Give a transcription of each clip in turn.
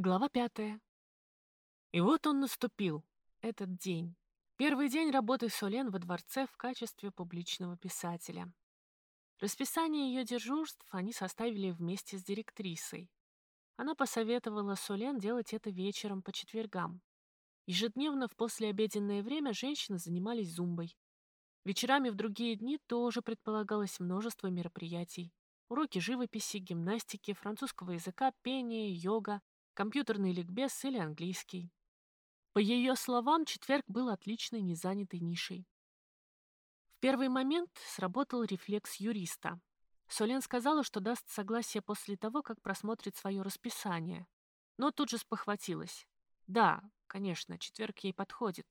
Глава пятая. И вот он наступил, этот день. Первый день работы Солен во дворце в качестве публичного писателя. Расписание ее дежурств они составили вместе с директрисой. Она посоветовала Солен делать это вечером по четвергам. Ежедневно в послеобеденное время женщины занимались зумбой. Вечерами в другие дни тоже предполагалось множество мероприятий. Уроки живописи, гимнастики, французского языка, пения, йога, компьютерный ликбез или английский. По ее словам, четверг был отличной незанятой нишей. В первый момент сработал рефлекс юриста. Солен сказала, что даст согласие после того, как просмотрит свое расписание. Но тут же спохватилась. Да, конечно, четверг ей подходит.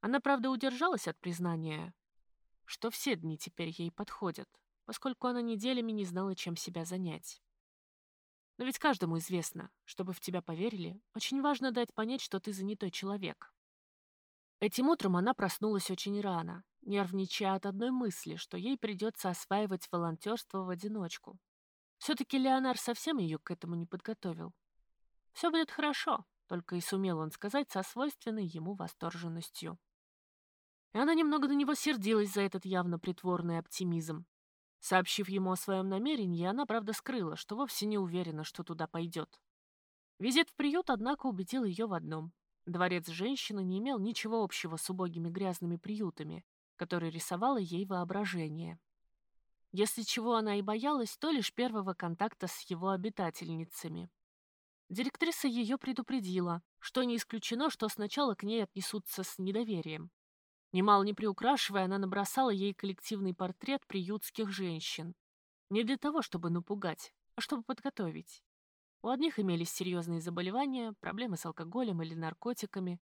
Она, правда, удержалась от признания, что все дни теперь ей подходят, поскольку она неделями не знала, чем себя занять. Но ведь каждому известно, чтобы в тебя поверили, очень важно дать понять, что ты занятой человек. Этим утром она проснулась очень рано, нервничая от одной мысли, что ей придется осваивать волонтерство в одиночку. Все-таки Леонар совсем ее к этому не подготовил. «Все будет хорошо», — только и сумел он сказать со свойственной ему восторженностью. И она немного на него сердилась за этот явно притворный оптимизм. Сообщив ему о своем намерении, она, правда, скрыла, что вовсе не уверена, что туда пойдет. Визит в приют, однако, убедил ее в одном. Дворец женщины не имел ничего общего с убогими грязными приютами, которые рисовало ей воображение. Если чего она и боялась, то лишь первого контакта с его обитательницами. Директриса ее предупредила, что не исключено, что сначала к ней отнесутся с недоверием, Немало не приукрашивая, она набросала ей коллективный портрет приютских женщин. Не для того, чтобы напугать, а чтобы подготовить. У одних имелись серьезные заболевания, проблемы с алкоголем или наркотиками,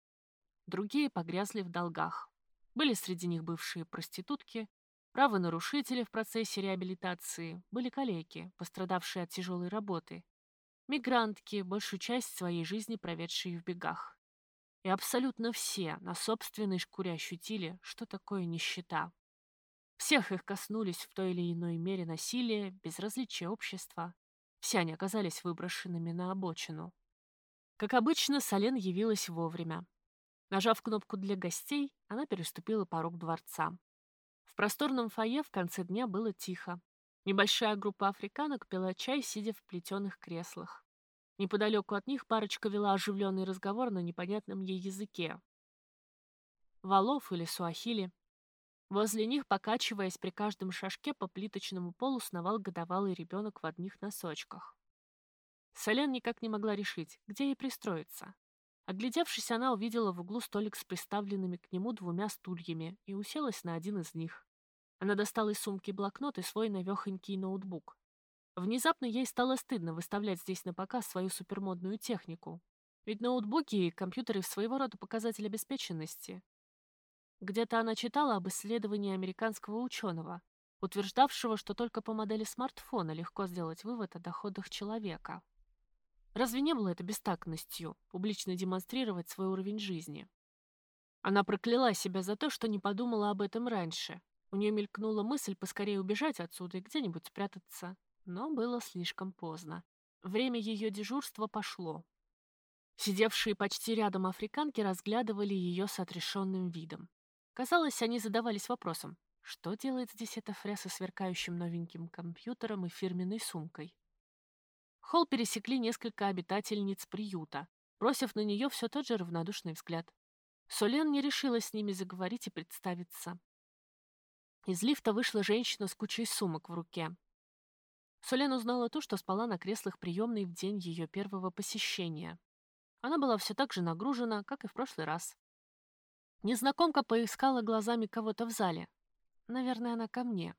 другие погрязли в долгах. Были среди них бывшие проститутки, правонарушители в процессе реабилитации, были калеки, пострадавшие от тяжелой работы, мигрантки, большую часть своей жизни проведшие в бегах. И абсолютно все на собственной шкуре ощутили, что такое нищета. Всех их коснулись в той или иной мере насилия, безразличия общества. Все они оказались выброшенными на обочину. Как обычно, Солен явилась вовремя. Нажав кнопку для гостей, она переступила порог дворца. В просторном фойе в конце дня было тихо. Небольшая группа африканок пила чай, сидя в плетеных креслах. Неподалеку от них парочка вела оживленный разговор на непонятном ей языке. Валов или суахили. Возле них, покачиваясь при каждом шажке, по плиточному полу сновал годовалый ребенок в одних носочках. Солен никак не могла решить, где ей пристроиться. Оглядевшись, она увидела в углу столик с приставленными к нему двумя стульями и уселась на один из них. Она достала из сумки блокнот и свой навехонький ноутбук. Внезапно ей стало стыдно выставлять здесь на показ свою супермодную технику. Ведь ноутбуки и компьютеры своего рода показатель обеспеченности. Где-то она читала об исследовании американского ученого, утверждавшего, что только по модели смартфона легко сделать вывод о доходах человека. Разве не было это бестактностью, публично демонстрировать свой уровень жизни? Она прокляла себя за то, что не подумала об этом раньше. У нее мелькнула мысль поскорее убежать отсюда и где-нибудь спрятаться. Но было слишком поздно. Время ее дежурства пошло. Сидевшие почти рядом африканки разглядывали ее с отрешенным видом. Казалось, они задавались вопросом, что делает здесь эта фря со сверкающим новеньким компьютером и фирменной сумкой. Холл пересекли несколько обитательниц приюта, бросив на нее все тот же равнодушный взгляд. Солен не решилась с ними заговорить и представиться. Из лифта вышла женщина с кучей сумок в руке. Солен узнала то, что спала на креслах приемной в день ее первого посещения. Она была все так же нагружена, как и в прошлый раз. Незнакомка поискала глазами кого-то в зале. Наверное, она ко мне.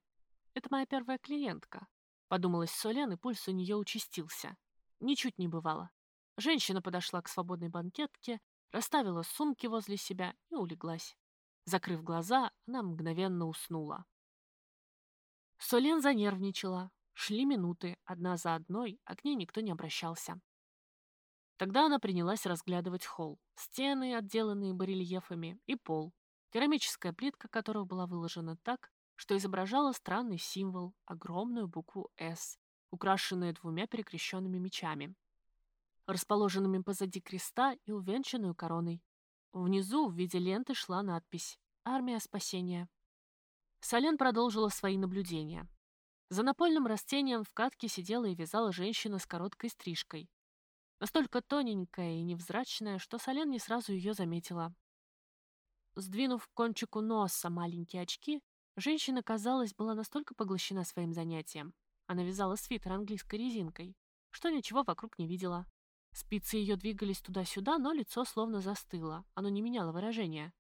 Это моя первая клиентка. Подумалась Солен, и пульс у нее участился. Ничуть не бывало. Женщина подошла к свободной банкетке, расставила сумки возле себя и улеглась. Закрыв глаза, она мгновенно уснула. Солен занервничала, Шли минуты, одна за одной, а к ней никто не обращался. Тогда она принялась разглядывать холл, стены, отделанные барельефами, и пол, керамическая плитка которого была выложена так, что изображала странный символ, огромную букву «С», украшенную двумя перекрещенными мечами. расположенными позади креста и увенчанную короной. Внизу в виде ленты шла надпись «Армия спасения». Солен продолжила свои наблюдения. За напольным растением в катке сидела и вязала женщина с короткой стрижкой. Настолько тоненькая и невзрачная, что Солен не сразу ее заметила. Сдвинув к кончику носа маленькие очки, женщина, казалось, была настолько поглощена своим занятием. Она вязала свитер английской резинкой, что ничего вокруг не видела. Спицы ее двигались туда-сюда, но лицо словно застыло. Оно не меняло выражения.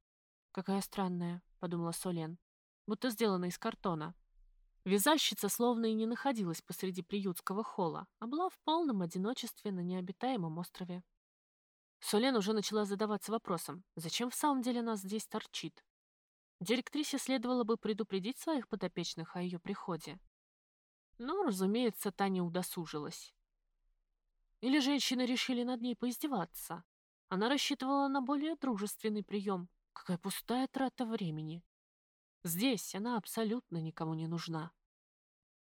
«Какая странная», — подумала Солен, будто сделана из картона. Вязальщица словно и не находилась посреди приютского холла, а была в полном одиночестве на необитаемом острове. Солен уже начала задаваться вопросом, зачем в самом деле нас здесь торчит? Директрисе следовало бы предупредить своих подопечных о ее приходе. Но, разумеется, та не удосужилась. Или женщины решили над ней поиздеваться. Она рассчитывала на более дружественный прием. Какая пустая трата времени. Здесь она абсолютно никому не нужна.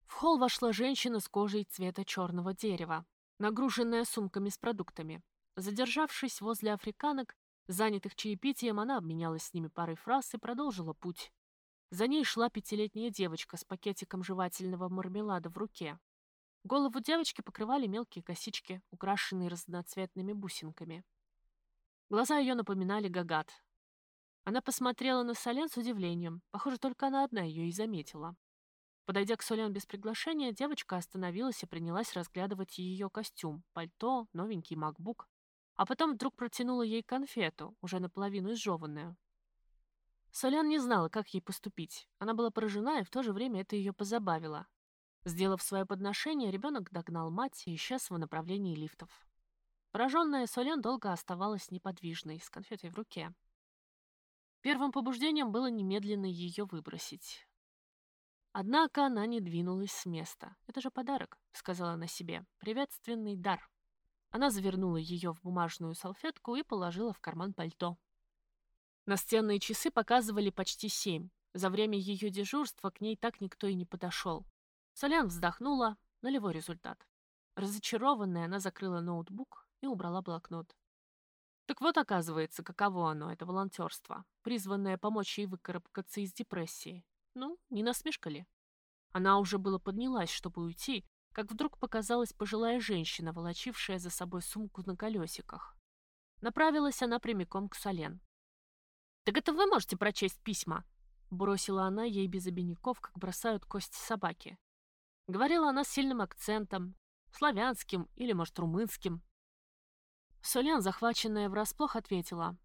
В холл вошла женщина с кожей цвета черного дерева, нагруженная сумками с продуктами. Задержавшись возле африканок, занятых чаепитием, она обменялась с ними парой фраз и продолжила путь. За ней шла пятилетняя девочка с пакетиком жевательного мармелада в руке. Голову девочки покрывали мелкие косички, украшенные разноцветными бусинками. Глаза ее напоминали гагат. Она посмотрела на Солен с удивлением. Похоже, только она одна ее и заметила. Подойдя к Солен без приглашения, девочка остановилась и принялась разглядывать ее костюм, пальто, новенький макбук, а потом вдруг протянула ей конфету, уже наполовину изжеванную. Солян не знала, как ей поступить. Она была поражена, и в то же время это ее позабавило. Сделав свое подношение, ребенок догнал мать и исчез в направлении лифтов. Пораженная Солян долго оставалась неподвижной, с конфетой в руке. Первым побуждением было немедленно ее выбросить. Однако она не двинулась с места. «Это же подарок», — сказала она себе. «Приветственный дар». Она завернула ее в бумажную салфетку и положила в карман пальто. Настенные часы показывали почти семь. За время ее дежурства к ней так никто и не подошел. Солян вздохнула. Нулевой результат. Разочарованная, она закрыла ноутбук и убрала блокнот. Так вот, оказывается, каково оно, это волонтерство, призванное помочь ей выкарабкаться из депрессии. Ну, не насмешка ли? Она уже было поднялась, чтобы уйти, как вдруг показалась пожилая женщина, волочившая за собой сумку на колесиках. Направилась она прямиком к Солен. «Так это вы можете прочесть письма?» Бросила она ей без обиняков, как бросают кости собаки. Говорила она с сильным акцентом, славянским или, может, румынским. Солен, захваченная врасплох, ответила.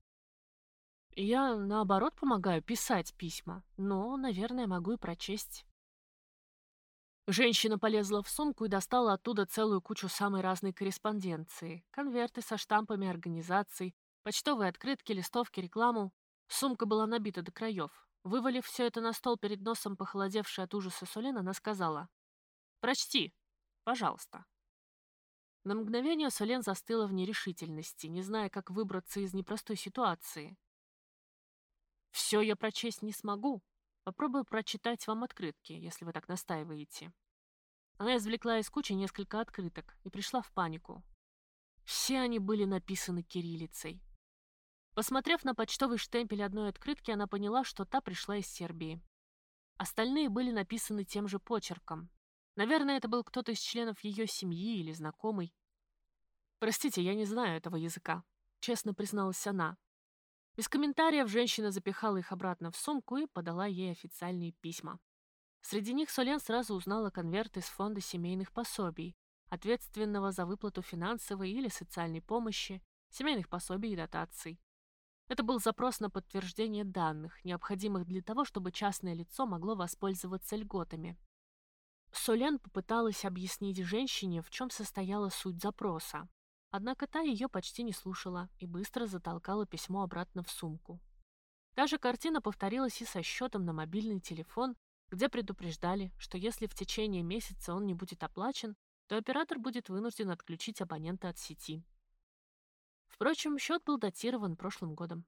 «Я, наоборот, помогаю писать письма, но, наверное, могу и прочесть». Женщина полезла в сумку и достала оттуда целую кучу самой разной корреспонденции. Конверты со штампами организаций, почтовые открытки, листовки, рекламу. Сумка была набита до краев. Вывалив все это на стол перед носом похолодевшей от ужаса Сулен, она сказала «Прочти, пожалуйста». На мгновение Солен застыла в нерешительности, не зная, как выбраться из непростой ситуации. «Все я прочесть не смогу. Попробую прочитать вам открытки, если вы так настаиваете». Она извлекла из кучи несколько открыток и пришла в панику. Все они были написаны кириллицей. Посмотрев на почтовый штемпель одной открытки, она поняла, что та пришла из Сербии. Остальные были написаны тем же почерком. Наверное, это был кто-то из членов ее семьи или знакомый. «Простите, я не знаю этого языка», — честно призналась она. Без комментариев женщина запихала их обратно в сумку и подала ей официальные письма. Среди них Солен сразу узнала конверт из фонда семейных пособий, ответственного за выплату финансовой или социальной помощи, семейных пособий и дотаций. Это был запрос на подтверждение данных, необходимых для того, чтобы частное лицо могло воспользоваться льготами. Солен попыталась объяснить женщине, в чем состояла суть запроса. Однако та ее почти не слушала и быстро затолкала письмо обратно в сумку. Та же картина повторилась и со счетом на мобильный телефон, где предупреждали, что если в течение месяца он не будет оплачен, то оператор будет вынужден отключить абонента от сети. Впрочем, счет был датирован прошлым годом.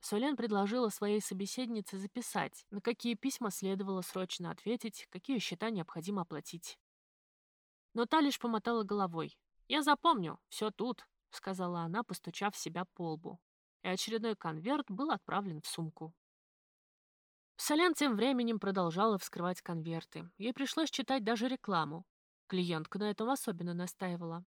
Солен предложила своей собеседнице записать, на какие письма следовало срочно ответить, какие счета необходимо оплатить. Но та лишь помотала головой. «Я запомню, все тут», — сказала она, постучав себя по лбу. И очередной конверт был отправлен в сумку. Солян тем временем продолжала вскрывать конверты. Ей пришлось читать даже рекламу. Клиентка на этом особенно настаивала.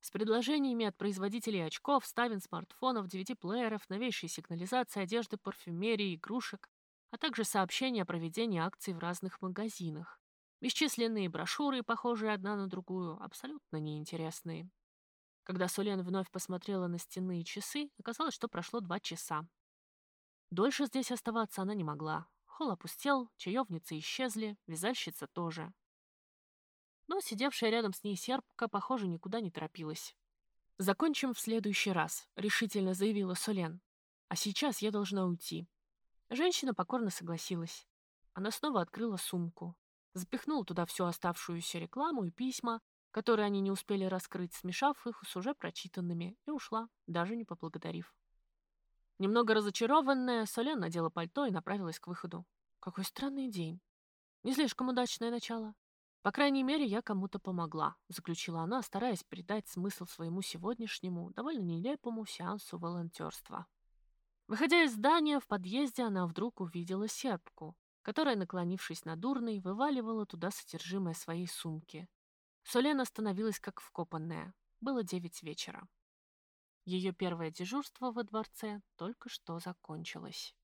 С предложениями от производителей очков, ставен смартфонов, DVD-плееров, новейшей сигнализации, одежды, парфюмерии, игрушек, а также сообщения о проведении акций в разных магазинах. Бесчисленные брошюры, похожие одна на другую, абсолютно неинтересные. Когда Сулен вновь посмотрела на стенные часы, оказалось, что прошло два часа. Дольше здесь оставаться она не могла. Холл опустел, чаевницы исчезли, вязальщица тоже. Но сидевшая рядом с ней серпка, похоже, никуда не торопилась. «Закончим в следующий раз», — решительно заявила Солен. «А сейчас я должна уйти». Женщина покорно согласилась. Она снова открыла сумку запихнул туда всю оставшуюся рекламу и письма, которые они не успели раскрыть, смешав их с уже прочитанными, и ушла, даже не поблагодарив. Немного разочарованная, Солен надела пальто и направилась к выходу. Какой странный день. Не слишком удачное начало. По крайней мере, я кому-то помогла, заключила она, стараясь придать смысл своему сегодняшнему, довольно нелепому сеансу волонтерства. Выходя из здания, в подъезде она вдруг увидела серпку, которая, наклонившись над урной, вываливала туда содержимое своей сумки. Солен остановилась как вкопанная. Было девять вечера. Ее первое дежурство во дворце только что закончилось.